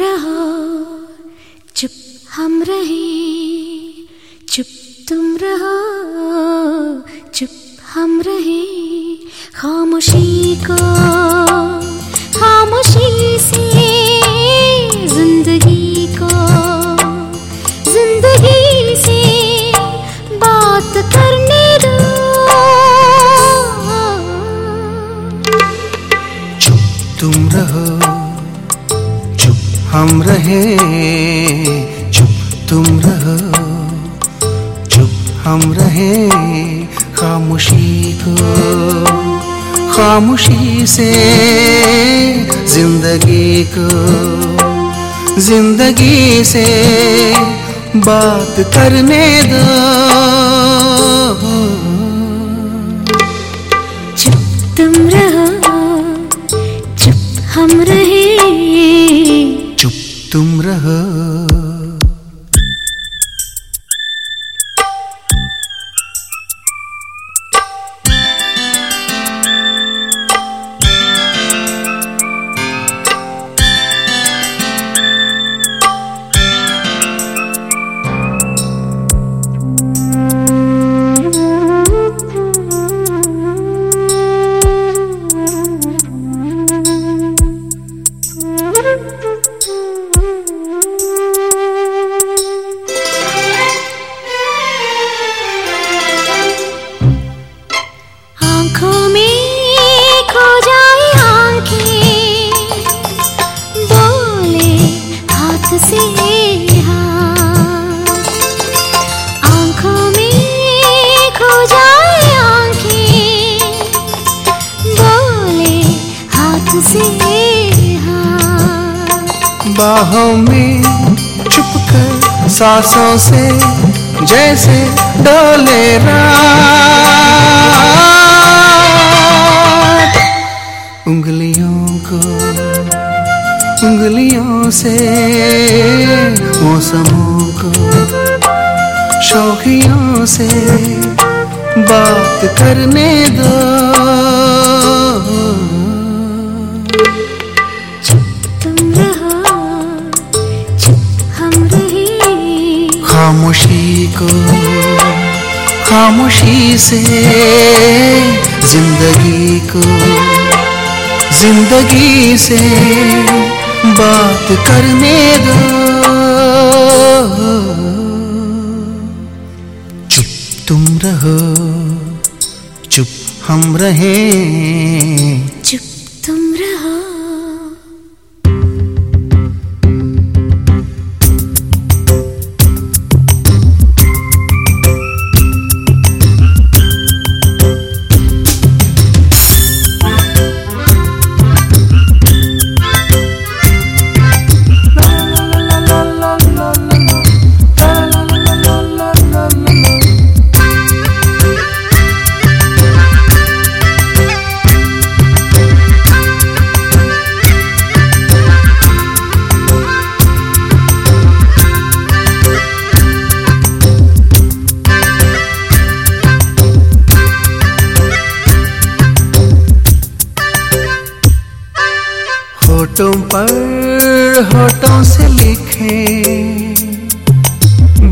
रहो। चुप हम रहे चुप तुम रहो। चुप हम रहे खामोशी को हम रहे, चुप तुम रहो। चुप हम रहे, खामोशी को खामोशी से ज़िंदगी को, ज़िंदगी से बात करने दो। चुप तुम रहो, चुप हम रहे। तुम रहो। बाहों में चुपकर सांसों से जैसे डोले रात मौसमों को शौकियों से बात करने दो। तुम रहो चुप हम रहे। खामोशी को खामोशी से ज़िंदगी को ज़िंदगी से बात करने दो। चुप तुम रहो चुप हम रहे। चुप तुम रहो। होठों पर होठों से लिखे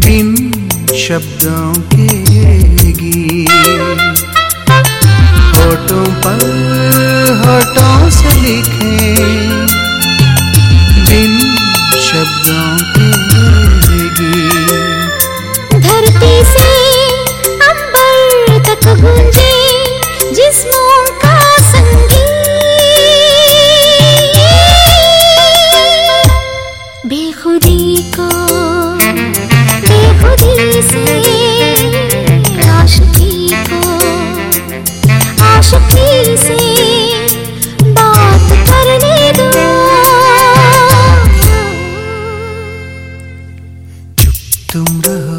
बिन शब्दों के गीत। तुम रहो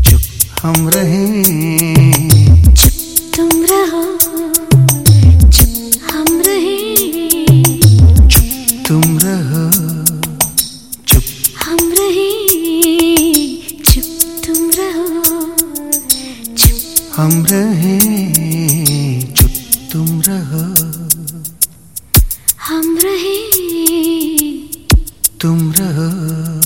चुप हम रहे। चुप तुम रहो चुप हम रहे। चुप तुम रहो चुप। हम रहे चुप तुम रहो चुप। हम रहे चुप तुम रहो। हम रहे। तुम रहो।